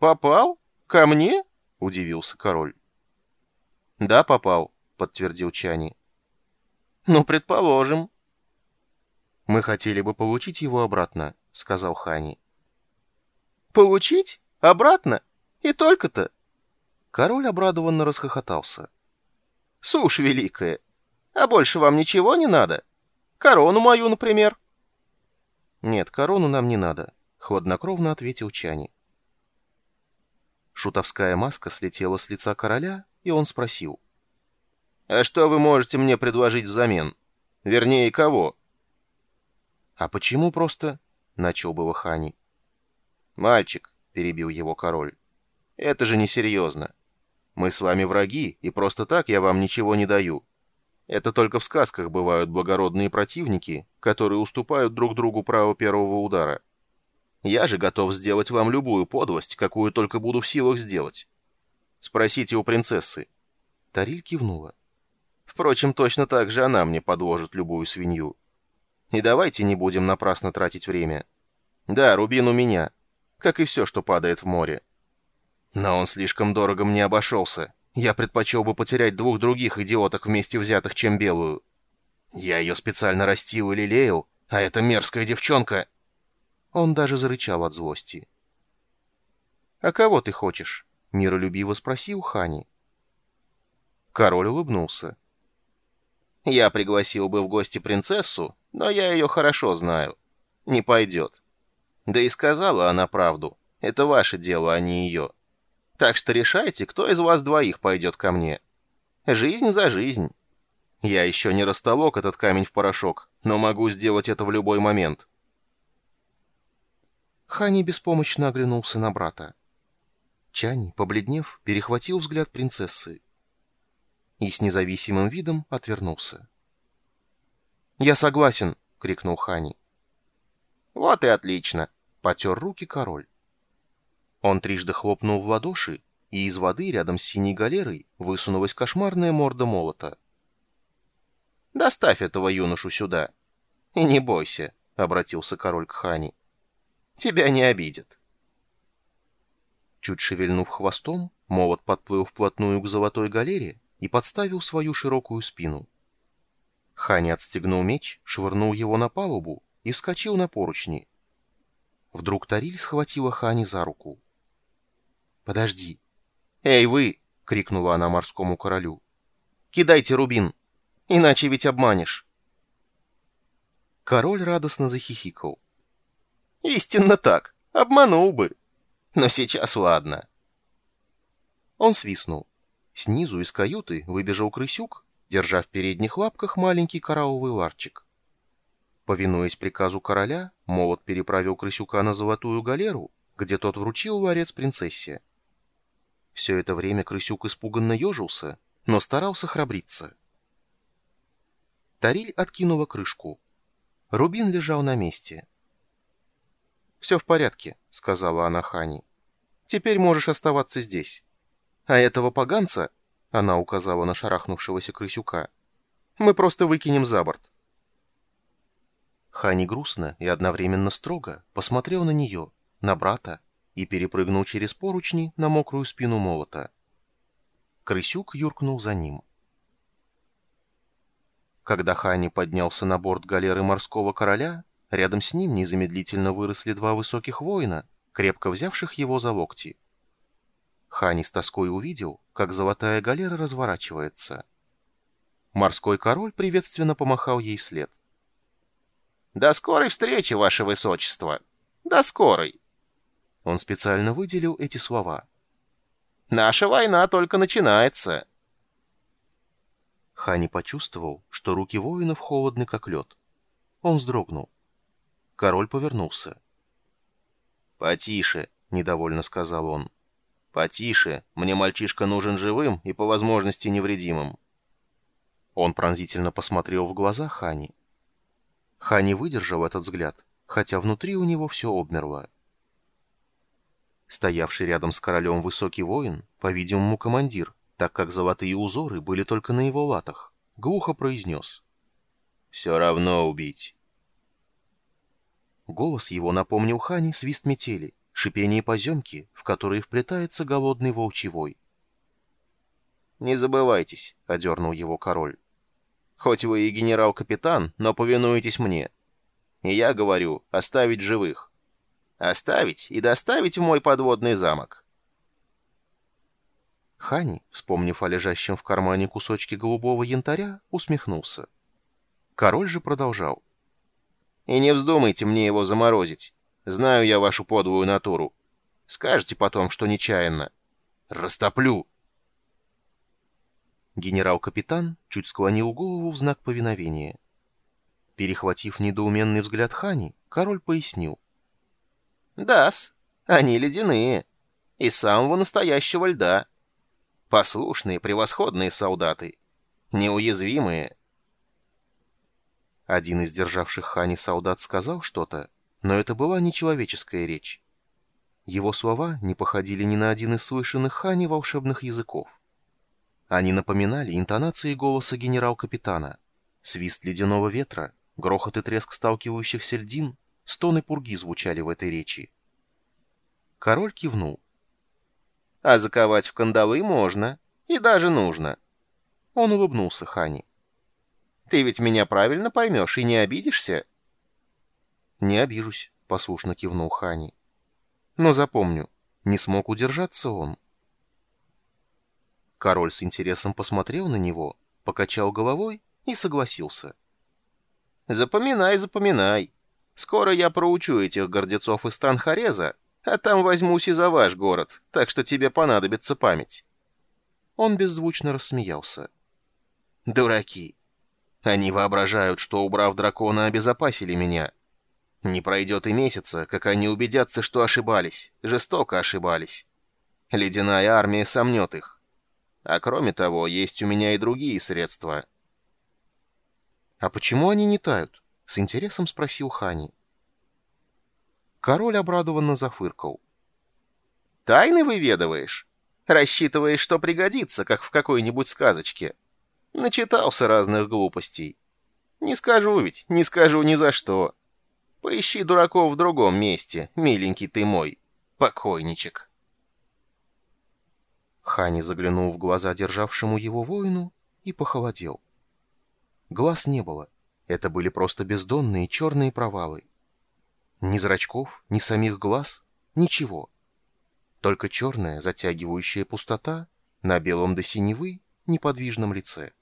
«Попал? Ко мне?» — удивился король. «Да, попал», — подтвердил Чани. «Ну, предположим». «Мы хотели бы получить его обратно», — сказал Хани. «Получить? Обратно? И только-то?» Король обрадованно расхохотался. «Сушь великая! А больше вам ничего не надо? Корону мою, например?» «Нет, корону нам не надо», — хладнокровно ответил Чани. Шутовская маска слетела с лица короля, и он спросил. «А что вы можете мне предложить взамен? Вернее, кого?» «А почему просто...» — начал было Хани. «Мальчик», — перебил его король, — «это же несерьезно. Мы с вами враги, и просто так я вам ничего не даю. Это только в сказках бывают благородные противники, которые уступают друг другу право первого удара. Я же готов сделать вам любую подлость, какую только буду в силах сделать. Спросите у принцессы. Тариль кивнула. Впрочем, точно так же она мне подложит любую свинью. И давайте не будем напрасно тратить время. Да, рубин у меня, как и все, что падает в море. Но он слишком дорого мне обошелся. Я предпочел бы потерять двух других идиоток вместе взятых, чем белую. Я ее специально растил и лелеял, а эта мерзкая девчонка... Он даже зарычал от злости. «А кого ты хочешь?» — миролюбиво спросил Хани. Король улыбнулся. «Я пригласил бы в гости принцессу, но я ее хорошо знаю. Не пойдет. Да и сказала она правду. Это ваше дело, а не ее». Так что решайте, кто из вас двоих пойдет ко мне. Жизнь за жизнь. Я еще не растолок этот камень в порошок, но могу сделать это в любой момент. Хани беспомощно оглянулся на брата. Чани, побледнев, перехватил взгляд принцессы и с независимым видом отвернулся. «Я согласен!» — крикнул Хани. «Вот и отлично!» — потер руки король. Он трижды хлопнул в ладоши, и из воды рядом с синей галерой высунулась кошмарная морда молота. «Доставь этого юношу сюда. И не бойся», — обратился король к Хани. «Тебя не обидят». Чуть шевельнув хвостом, молот подплыл вплотную к золотой галере и подставил свою широкую спину. Хани отстегнул меч, швырнул его на палубу и вскочил на поручни. Вдруг Тариль схватила Хани за руку. «Подожди!» «Эй, вы!» — крикнула она морскому королю. «Кидайте рубин, иначе ведь обманешь!» Король радостно захихикал. «Истинно так, обманул бы. Но сейчас ладно». Он свистнул. Снизу из каюты выбежал крысюк, держа в передних лапках маленький коралловый ларчик. Повинуясь приказу короля, молот переправил крысюка на золотую галеру, где тот вручил ларец принцессе. Все это время крысюк испуганно ежился, но старался храбриться. Тариль откинула крышку. Рубин лежал на месте. «Все в порядке», — сказала она Хани. «Теперь можешь оставаться здесь. А этого поганца...» — она указала на шарахнувшегося крысюка. «Мы просто выкинем за борт». Хани грустно и одновременно строго посмотрел на нее, на брата, и перепрыгнул через поручни на мокрую спину молота. Крысюк юркнул за ним. Когда Хани поднялся на борт галеры морского короля, рядом с ним незамедлительно выросли два высоких воина, крепко взявших его за локти. Хани с тоской увидел, как золотая галера разворачивается. Морской король приветственно помахал ей вслед. «До скорой встречи, ваше высочество! До скорой!» Он специально выделил эти слова. «Наша война только начинается!» Хани почувствовал, что руки воинов холодны, как лед. Он вздрогнул. Король повернулся. «Потише», — недовольно сказал он. «Потише. Мне мальчишка нужен живым и по возможности невредимым». Он пронзительно посмотрел в глаза Хани. Хани выдержал этот взгляд, хотя внутри у него все обмерло. Стоявший рядом с королем высокий воин, по-видимому, командир, так как золотые узоры были только на его латах, глухо произнес. «Все равно убить». Голос его напомнил Хане свист метели, шипение поземки, в которые вплетается голодный волчий вой. «Не забывайтесь», — одернул его король. «Хоть вы и генерал-капитан, но повинуетесь мне. И я говорю, оставить живых. Оставить и доставить в мой подводный замок». Хани, вспомнив о лежащем в кармане кусочке голубого янтаря, усмехнулся. Король же продолжал. «И не вздумайте мне его заморозить. Знаю я вашу подлую натуру. Скажете потом, что нечаянно. Растоплю!» Генерал-капитан чуть склонил голову в знак повиновения. Перехватив недоуменный взгляд Хани, король пояснил. «Да-с, они ледяные. Из самого настоящего льда. Послушные, превосходные солдаты. Неуязвимые». Один из державших Хани солдат сказал что-то, но это была нечеловеческая речь. Его слова не походили ни на один из слышанных Хани волшебных языков. Они напоминали интонации голоса генерал-капитана. Свист ледяного ветра, грохот и треск сталкивающихся льдин, стоны пурги звучали в этой речи. Король кивнул. «А заковать в кандалы можно, и даже нужно». Он улыбнулся Хани. «Ты ведь меня правильно поймешь и не обидишься?» «Не обижусь», — послушно кивнул Хани. «Но запомню, не смог удержаться он». Король с интересом посмотрел на него, покачал головой и согласился. «Запоминай, запоминай. Скоро я проучу этих гордецов из Танхареза, а там возьмусь и за ваш город, так что тебе понадобится память». Он беззвучно рассмеялся. «Дураки! Они воображают, что, убрав дракона, обезопасили меня. Не пройдет и месяца, как они убедятся, что ошибались, жестоко ошибались. Ледяная армия сомнет их. А кроме того, есть у меня и другие средства. «А почему они не тают?» — с интересом спросил Хани. Король обрадованно зафыркал. «Тайны выведываешь? Рассчитываешь, что пригодится, как в какой-нибудь сказочке? Начитался разных глупостей. Не скажу ведь, не скажу ни за что. Поищи дураков в другом месте, миленький ты мой, покойничек». Хани заглянул в глаза державшему его воину и похолодел. Глаз не было. Это были просто бездонные черные провалы. Ни зрачков, ни самих глаз, ничего. Только черная, затягивающая пустота на белом до синевы неподвижном лице.